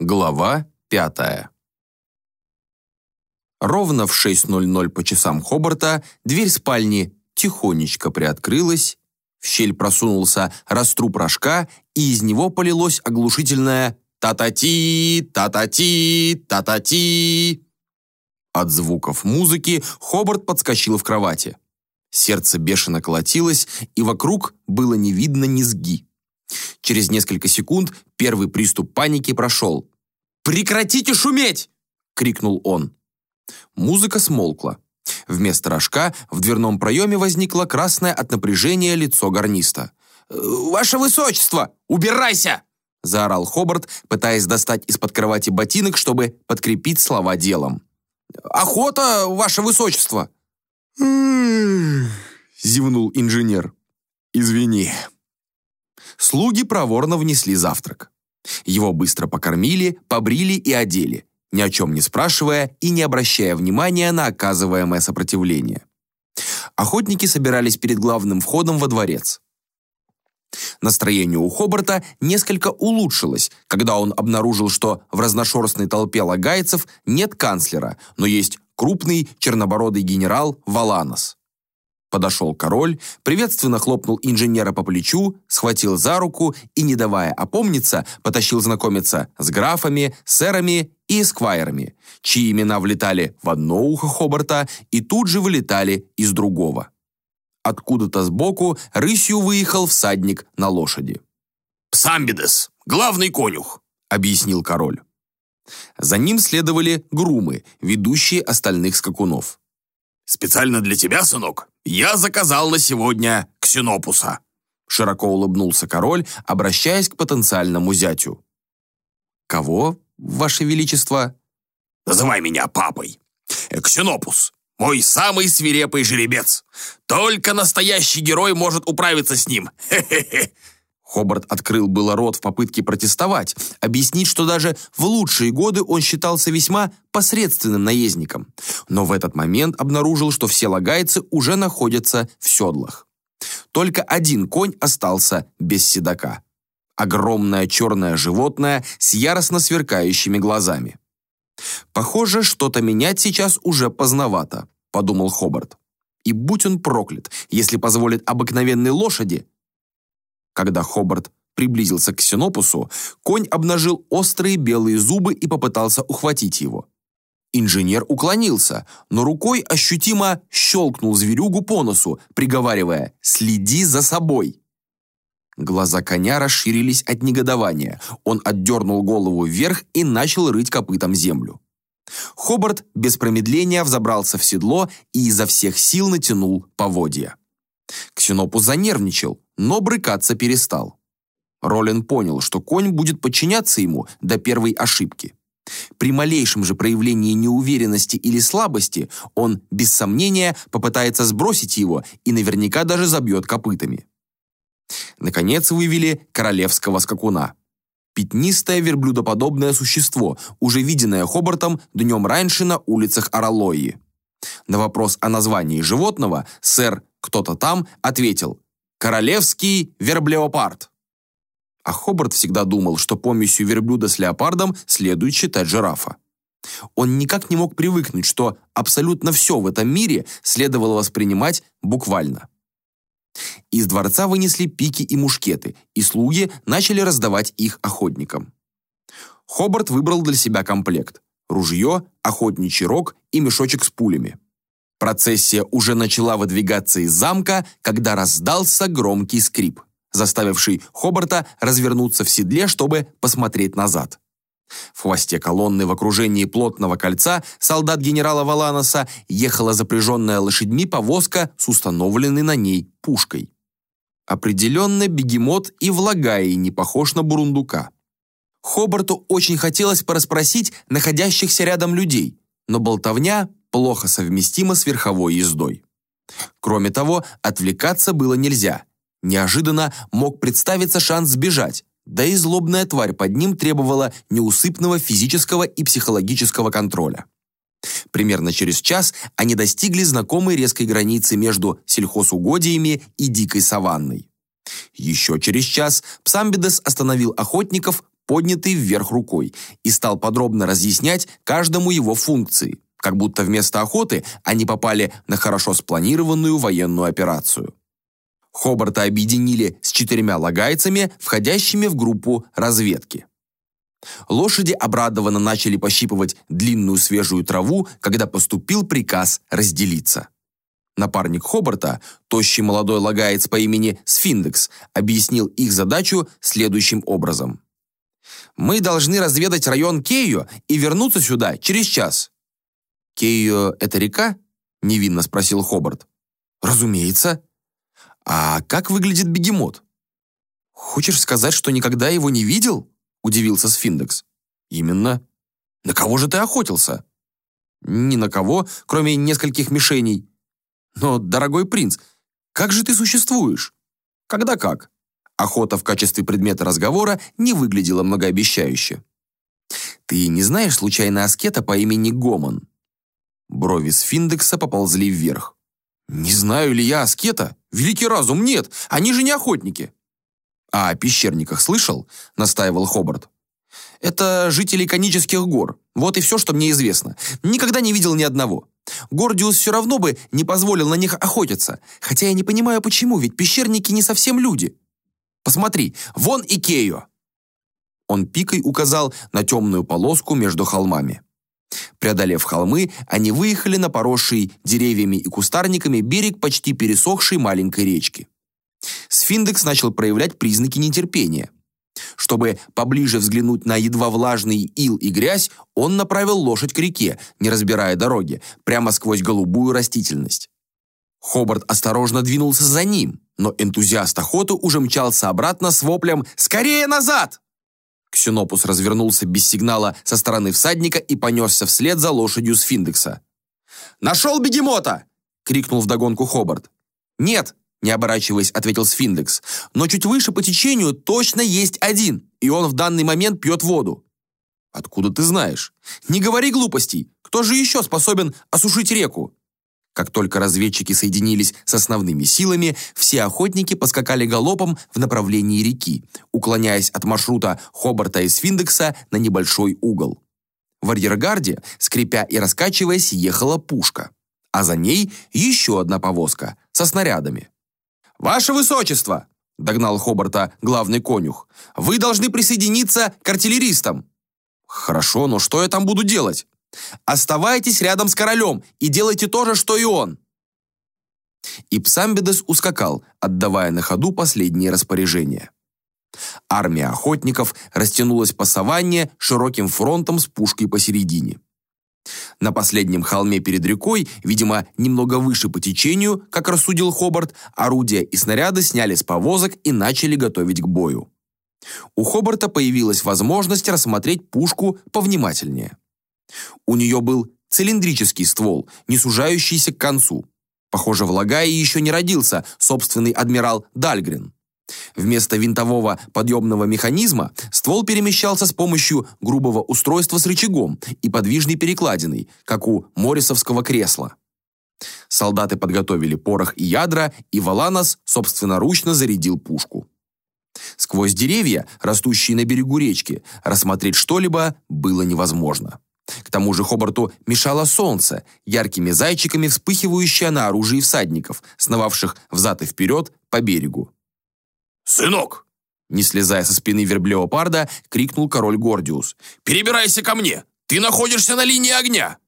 Глава пятая. Ровно в 6.00 по часам Хобарта дверь спальни тихонечко приоткрылась, в щель просунулся раструб рожка, и из него полилось оглушительное «та-та-ти, та-та-ти, та-та-ти». От звуков музыки Хобарт подскочил в кровати. Сердце бешено колотилось, и вокруг было не видно низги. Через несколько секунд первый приступ паники прошел. «Прекратите шуметь!» — крикнул он. Музыка смолкла. Вместо рожка в дверном проеме возникло красное от напряжения лицо гарниста. «Ваше высочество, убирайся!» — заорал Хобарт, пытаясь достать из-под кровати ботинок, чтобы подкрепить слова делом. «Охота, ваше высочество!» зевнул инженер. «Извини». Слуги проворно внесли завтрак. Его быстро покормили, побрили и одели, ни о чем не спрашивая и не обращая внимания на оказываемое сопротивление. Охотники собирались перед главным входом во дворец. Настроение у Хобарта несколько улучшилось, когда он обнаружил, что в разношерстной толпе лагайцев нет канцлера, но есть крупный чернобородый генерал Валанос. Подошел король, приветственно хлопнул инженера по плечу, схватил за руку и, не давая опомниться, потащил знакомиться с графами, сэрами и эсквайрами, чьи имена влетали в одно ухо Хобарта и тут же вылетали из другого. Откуда-то сбоку рысью выехал всадник на лошади. «Псамбидес, главный конюх», — объяснил король. За ним следовали грумы, ведущие остальных скакунов. «Специально для тебя, сынок, я заказал на сегодня ксенопуса», широко улыбнулся король, обращаясь к потенциальному зятю. «Кого, ваше величество?» «Называй меня папой. Ксенопус, мой самый свирепый жеребец. Только настоящий герой может управиться с ним. Хе-хе-хе. Хобарт открыл было рот в попытке протестовать, объяснить, что даже в лучшие годы он считался весьма посредственным наездником. Но в этот момент обнаружил, что все лагайцы уже находятся в седлах. Только один конь остался без седока. Огромное черное животное с яростно сверкающими глазами. «Похоже, что-то менять сейчас уже поздновато», — подумал Хобарт. «И будь он проклят, если позволит обыкновенной лошади когда Хобарт приблизился к Синопусу, конь обнажил острые белые зубы и попытался ухватить его. Инженер уклонился, но рукой ощутимо щелкнул зверюгу по носу, приговаривая «Следи за собой!». Глаза коня расширились от негодования. Он отдернул голову вверх и начал рыть копытом землю. Хобарт без промедления взобрался в седло и изо всех сил натянул поводья. Ксенопус занервничал, но брыкаться перестал. Ролин понял, что конь будет подчиняться ему до первой ошибки. При малейшем же проявлении неуверенности или слабости он, без сомнения, попытается сбросить его и наверняка даже забьет копытами. Наконец вывели королевского скакуна. Пятнистое верблюдоподобное существо, уже виденное Хобартом днем раньше на улицах Аралои. На вопрос о названии животного сэр кто-то там ответил «Королевский верблеопард». А Хобарт всегда думал, что помесью верблюда с леопардом следует считать жирафа. Он никак не мог привыкнуть, что абсолютно все в этом мире следовало воспринимать буквально. Из дворца вынесли пики и мушкеты, и слуги начали раздавать их охотникам. Хобарт выбрал для себя комплект – ружье, охотничий рог и мешочек с пулями. Процессия уже начала выдвигаться из замка, когда раздался громкий скрип, заставивший Хобарта развернуться в седле, чтобы посмотреть назад. В хвосте колонны в окружении плотного кольца солдат генерала Валаноса ехала запряженная лошадьми повозка с установленной на ней пушкой. Определенно бегемот и в Лагае не похож на бурундука. Хобарту очень хотелось порасспросить находящихся рядом людей, но болтовня плохо совместимо с верховой ездой. Кроме того, отвлекаться было нельзя. Неожиданно мог представиться шанс сбежать, да и злобная тварь под ним требовала неусыпного физического и психологического контроля. Примерно через час они достигли знакомой резкой границы между сельхозугодиями и дикой саванной. Еще через час Псамбидес остановил охотников поднятой вверх рукой, и стал подробно разъяснять каждому его функции, как будто вместо охоты они попали на хорошо спланированную военную операцию. Хобарта объединили с четырьмя лагайцами, входящими в группу разведки. Лошади обрадованно начали пощипывать длинную свежую траву, когда поступил приказ разделиться. Напарник Хобарта, тощий молодой лагаец по имени Сфиндекс, объяснил их задачу следующим образом. «Мы должны разведать район Кейо и вернуться сюда через час». «Кейо — это река?» — невинно спросил Хобарт. «Разумеется». «А как выглядит бегемот?» «Хочешь сказать, что никогда его не видел?» — удивился Сфиндекс. «Именно. На кого же ты охотился?» «Ни на кого, кроме нескольких мишеней. Но, дорогой принц, как же ты существуешь? Когда как? Охота в качестве предмета разговора не выглядела многообещающе. Ты не знаешь случайно аскета по имени Гомон? Брови с Финдекса поползли вверх. «Не знаю ли я аскета? Великий разум, нет, они же не охотники». «А о пещерниках слышал?» — настаивал Хобарт. «Это жители конических гор. Вот и все, что мне известно. Никогда не видел ни одного. Гордиус все равно бы не позволил на них охотиться, хотя я не понимаю почему, ведь пещерники не совсем люди. Посмотри, вон и Кейо. Он пикой указал на темную полоску между холмами. Преодолев холмы, они выехали на поросший деревьями и кустарниками берег почти пересохшей маленькой речки. Сфиндекс начал проявлять признаки нетерпения. Чтобы поближе взглянуть на едва влажный ил и грязь, он направил лошадь к реке, не разбирая дороги, прямо сквозь голубую растительность. Хобарт осторожно двинулся за ним, но энтузиаст охоты уже мчался обратно с воплем «Скорее назад!». Ксенопус развернулся без сигнала со стороны всадника и понесся вслед за лошадью с Финдекса. «Нашел бегемота!» — крикнул вдогонку Хобарт. «Нет, не оборачиваясь, ответил Сфиндекс. «Но чуть выше по течению точно есть один, и он в данный момент пьет воду». «Откуда ты знаешь?» «Не говори глупостей! Кто же еще способен осушить реку?» Как только разведчики соединились с основными силами, все охотники поскакали галопом в направлении реки, уклоняясь от маршрута Хобарта и Сфиндекса на небольшой угол. В арьергарде, скрипя и раскачиваясь, ехала пушка, а за ней еще одна повозка со снарядами. «Ваше Высочество!» — догнал Хобарта главный конюх. «Вы должны присоединиться к артиллеристам». «Хорошо, но что я там буду делать?» «Оставайтесь рядом с королем и делайте то же, что и он». И Псамбедес ускакал, отдавая на ходу последние распоряжения. Армия охотников растянулась по саванне широким фронтом с пушкой посередине. На последнем холме перед рекой, видимо, немного выше по течению, как рассудил Хобарт, орудия и снаряды сняли с повозок и начали готовить к бою. У Хобарта появилась возможность рассмотреть пушку повнимательнее. У нее был цилиндрический ствол, не сужающийся к концу. Похоже, в Лагае еще не родился собственный адмирал Дальгрен. Вместо винтового подъемного механизма ствол перемещался с помощью грубого устройства с рычагом и подвижной перекладиной, как у моррисовского кресла. Солдаты подготовили порох и ядра, и Валанос собственноручно зарядил пушку. Сквозь деревья, растущие на берегу речки, рассмотреть что-либо было невозможно. К тому же Хобарту мешало солнце, яркими зайчиками вспыхивающее на оружии всадников, сновавших взад и вперед по берегу. «Сынок!» Не слезая со спины верблеопарда, крикнул король Гордиус. «Перебирайся ко мне! Ты находишься на линии огня!»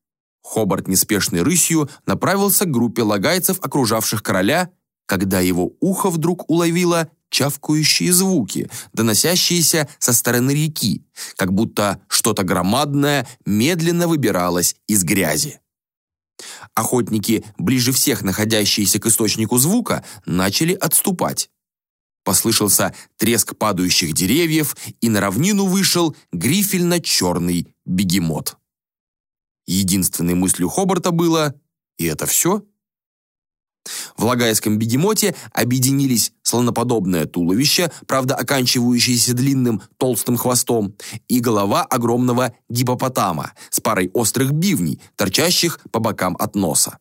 Хобарт неспешной рысью направился к группе лагайцев, окружавших короля, когда его ухо вдруг уловило чавкающие звуки, доносящиеся со стороны реки, как будто что-то громадное медленно выбиралось из грязи. Охотники, ближе всех находящиеся к источнику звука, начали отступать. Послышался треск падающих деревьев, и на равнину вышел грифельно-черный бегемот. Единственной мыслью Хобарта было «И это все?» В лагайском бегемоте объединились слоноподобное туловище, правда оканчивающееся длинным толстым хвостом, и голова огромного гипопотама с парой острых бивней, торчащих по бокам от носа.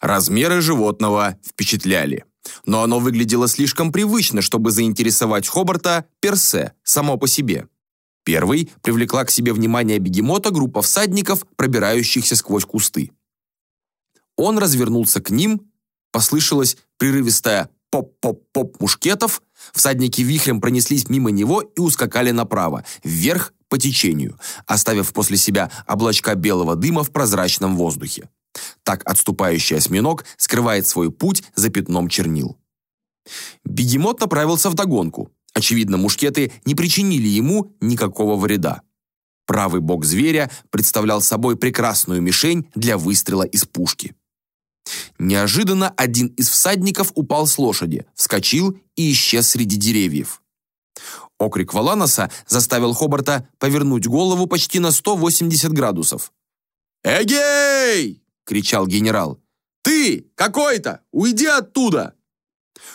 Размеры животного впечатляли. Но оно выглядело слишком привычно, чтобы заинтересовать Хобарта персе, само по себе. Первый привлекла к себе внимание бегемота группа всадников, пробирающихся сквозь кусты. Он развернулся к ним, послышалось прерывистое поп-поп-поп мушкетов, всадники вихрем пронеслись мимо него и ускакали направо, вверх по течению, оставив после себя облачка белого дыма в прозрачном воздухе. Так отступающий осьминог скрывает свой путь за пятном чернил. Бегемот направился в догонку. Очевидно, мушкеты не причинили ему никакого вреда. Правый бок зверя представлял собой прекрасную мишень для выстрела из пушки. Неожиданно один из всадников упал с лошади, вскочил и исчез среди деревьев. Окрик Валаноса заставил Хобарта повернуть голову почти на 180 градусов. «Эгей!» — кричал генерал. «Ты, какой-то! Уйди оттуда!»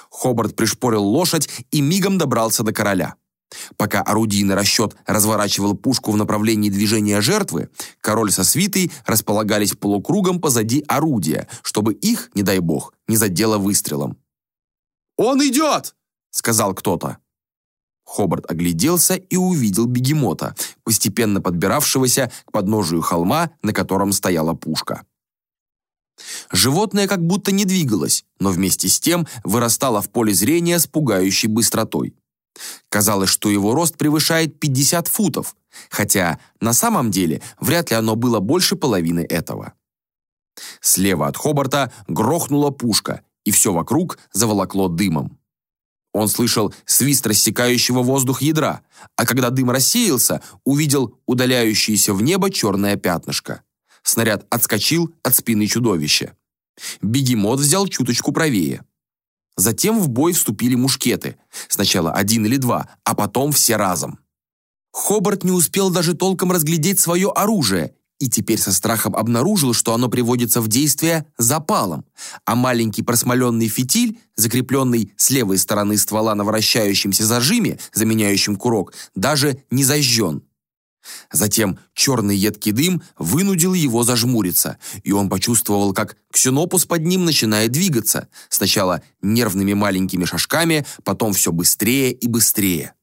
Хобарт пришпорил лошадь и мигом добрался до короля. Пока орудийный расчет разворачивал пушку в направлении движения жертвы, король со свитой располагались полукругом позади орудия, чтобы их, не дай бог, не задело выстрелом. «Он идет!» — сказал кто-то. Хобарт огляделся и увидел бегемота, постепенно подбиравшегося к подножию холма, на котором стояла пушка. Животное как будто не двигалось, но вместе с тем вырастало в поле зрения с пугающей быстротой. Казалось, что его рост превышает 50 футов, хотя на самом деле вряд ли оно было больше половины этого. Слева от Хобарта грохнула пушка, и все вокруг заволокло дымом. Он слышал свист рассекающего воздух ядра, а когда дым рассеялся, увидел удаляющееся в небо черное пятнышко. Снаряд отскочил от спины чудовища. Бегемот взял чуточку правее. Затем в бой вступили мушкеты. Сначала один или два, а потом все разом. Хобарт не успел даже толком разглядеть свое оружие и теперь со страхом обнаружил, что оно приводится в действие запалом, а маленький просмоленный фитиль, закрепленный с левой стороны ствола на вращающемся зажиме, заменяющем курок, даже не зажжен. Затем черный едкий дым вынудил его зажмуриться, и он почувствовал, как ксенопус под ним начинает двигаться, сначала нервными маленькими шажками, потом все быстрее и быстрее.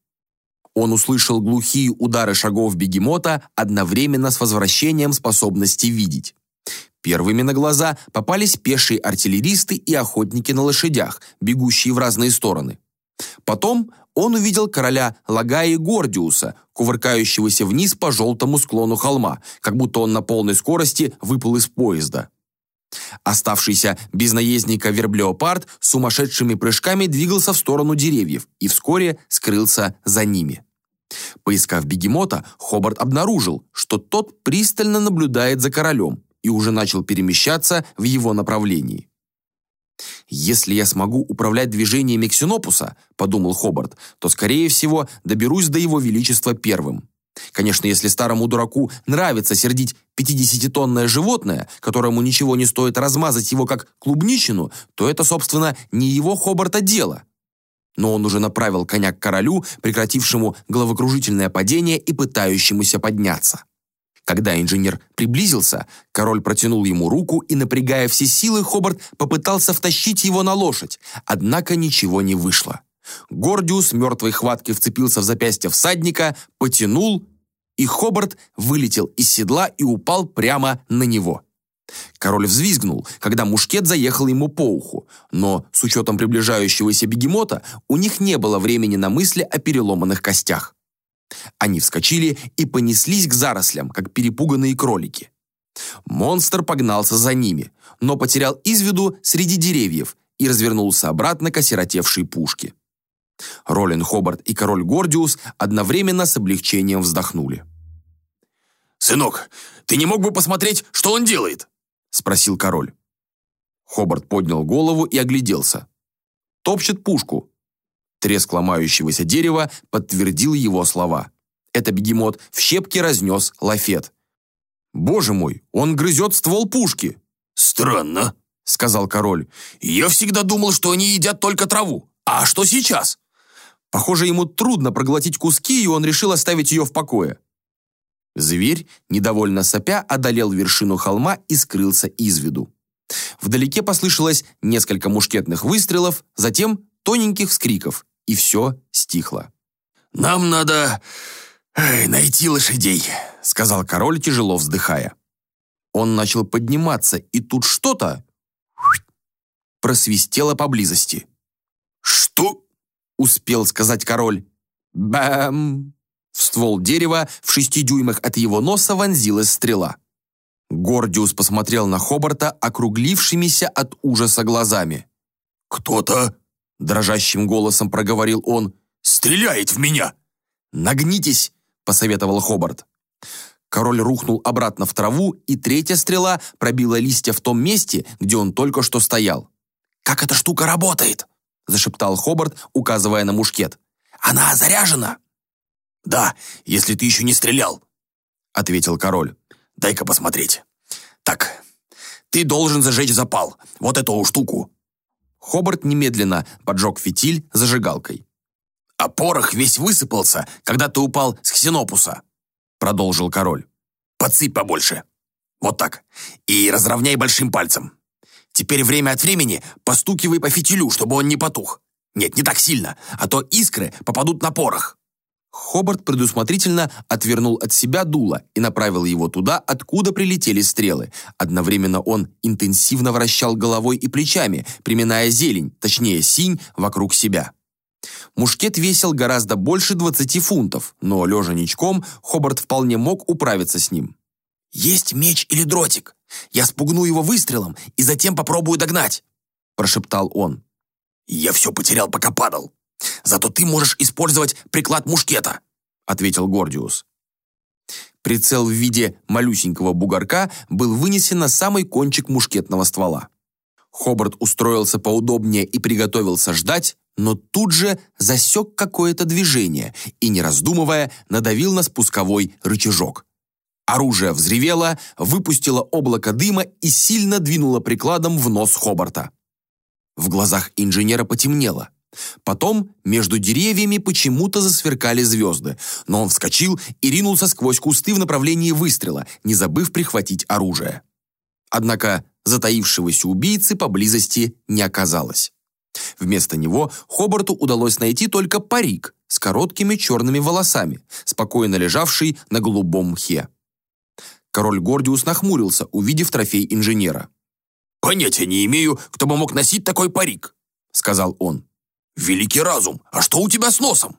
Он услышал глухие удары шагов бегемота одновременно с возвращением способности видеть. Первыми на глаза попались пешие артиллеристы и охотники на лошадях, бегущие в разные стороны. Потом он увидел короля Лагаи Гордиуса, кувыркающегося вниз по желтому склону холма, как будто он на полной скорости выпал из поезда. Оставшийся без наездника верблеопард сумасшедшими прыжками двигался в сторону деревьев и вскоре скрылся за ними. Поискав бегемота, Хобарт обнаружил, что тот пристально наблюдает за королем и уже начал перемещаться в его направлении. «Если я смогу управлять движениями Ксенопуса, — подумал Хобарт, — то, скорее всего, доберусь до его величества первым. Конечно, если старому дураку нравится сердить пятидесятитонное животное, которому ничего не стоит размазать его как клубничину, то это, собственно, не его Хобарта дело но он уже направил коня к королю, прекратившему головокружительное падение и пытающемуся подняться. Когда инженер приблизился, король протянул ему руку и, напрягая все силы, Хобарт попытался втащить его на лошадь, однако ничего не вышло. Гордиус мертвой хваткой вцепился в запястье всадника, потянул, и Хобарт вылетел из седла и упал прямо на него. Король взвизгнул, когда мушкет заехал ему по уху, но с учетом приближающегося бегемота у них не было времени на мысли о переломанных костях. Они вскочили и понеслись к зарослям, как перепуганные кролики. Монстр погнался за ними, но потерял из виду среди деревьев и развернулся обратно к осиротевшей пушке. Ролин Хобарт и король Гордиус одновременно с облегчением вздохнули. «Сынок, ты не мог бы посмотреть, что он делает?» — спросил король. Хобарт поднял голову и огляделся. «Топчет пушку». Треск ломающегося дерева подтвердил его слова. Это бегемот в щепки разнес лафет. «Боже мой, он грызет ствол пушки!» «Странно», — сказал король. «Я всегда думал, что они едят только траву. А что сейчас?» Похоже, ему трудно проглотить куски, и он решил оставить ее в покое. Зверь, недовольно сопя, одолел вершину холма и скрылся из виду. Вдалеке послышалось несколько мушкетных выстрелов, затем тоненьких вскриков, и все стихло. «Нам надо «Эй, найти лошадей», — сказал король, тяжело вздыхая. Он начал подниматься, и тут что-то просвистело поблизости. «Что?» — успел сказать король. «Бэм!» В ствол дерева в шести дюймах от его носа вонзилась стрела. Гордиус посмотрел на Хобарта округлившимися от ужаса глазами. «Кто-то», — дрожащим голосом проговорил он, — «стреляет в меня!» «Нагнитесь!» — посоветовал Хобарт. Король рухнул обратно в траву, и третья стрела пробила листья в том месте, где он только что стоял. «Как эта штука работает?» — зашептал Хобарт, указывая на мушкет. «Она заряжена?» «Да, если ты еще не стрелял», — ответил король. «Дай-ка посмотреть. Так, ты должен зажечь запал, вот эту штуку». Хобарт немедленно поджег фитиль зажигалкой. «А порох весь высыпался, когда ты упал с ксенопуса», — продолжил король. «Подсыпь побольше. Вот так. И разровняй большим пальцем. Теперь время от времени постукивай по фитилю, чтобы он не потух. Нет, не так сильно, а то искры попадут на порох». Хобарт предусмотрительно отвернул от себя дуло и направил его туда, откуда прилетели стрелы. Одновременно он интенсивно вращал головой и плечами, приминая зелень, точнее синь, вокруг себя. Мушкет весил гораздо больше 20 фунтов, но, лежа ничком, Хобарт вполне мог управиться с ним. «Есть меч или дротик? Я спугну его выстрелом и затем попробую догнать», прошептал он. «Я все потерял, пока падал. Зато ты можешь использовать приклад мушкета», ответил Гордиус. Прицел в виде малюсенького бугорка был вынесен на самый кончик мушкетного ствола. Хобарт устроился поудобнее и приготовился ждать, но тут же засек какое-то движение и, не раздумывая, надавил на спусковой рычажок. Оружие взревело, выпустило облако дыма и сильно двинуло прикладом в нос Хобарта. В глазах инженера потемнело. Потом между деревьями почему-то засверкали звезды, но он вскочил и ринулся сквозь кусты в направлении выстрела, не забыв прихватить оружие. Однако затаившегося убийцы поблизости не оказалось. Вместо него Хобарту удалось найти только парик с короткими черными волосами, спокойно лежавший на голубом мхе. Король Гордиус нахмурился, увидев трофей инженера. «Понятия не имею, кто бы мог носить такой парик», — сказал он. «Великий разум, а что у тебя с носом?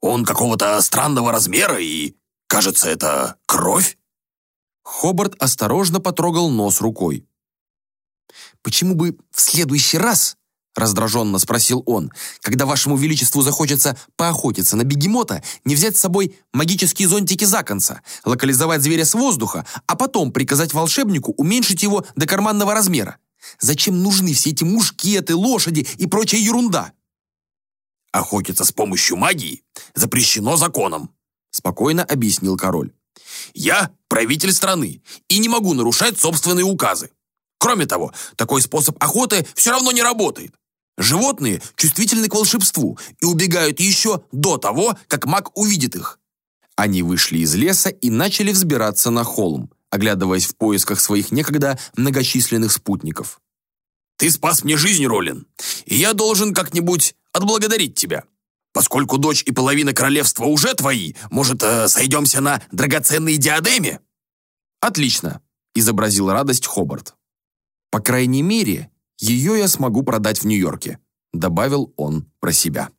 Он какого-то странного размера и, кажется, это кровь?» Хобарт осторожно потрогал нос рукой. «Почему бы в следующий раз Раздраженно спросил он. «Когда вашему величеству захочется поохотиться на бегемота, не взять с собой магические зонтики Законца, локализовать зверя с воздуха, а потом приказать волшебнику уменьшить его до карманного размера? Зачем нужны все эти мушкеты, лошади и прочая ерунда?» «Охотиться с помощью магии запрещено законом», спокойно объяснил король. «Я правитель страны и не могу нарушать собственные указы. Кроме того, такой способ охоты все равно не работает. Животные чувствительны к волшебству и убегают еще до того, как маг увидит их. Они вышли из леса и начали взбираться на холм, оглядываясь в поисках своих некогда многочисленных спутников. «Ты спас мне жизнь, Ролин, и я должен как-нибудь отблагодарить тебя. Поскольку дочь и половина королевства уже твои, может, э, сойдемся на драгоценной диадеме?» «Отлично», — изобразил радость Хобарт. «По крайней мере, ее я смогу продать в Нью-Йорке», добавил он про себя.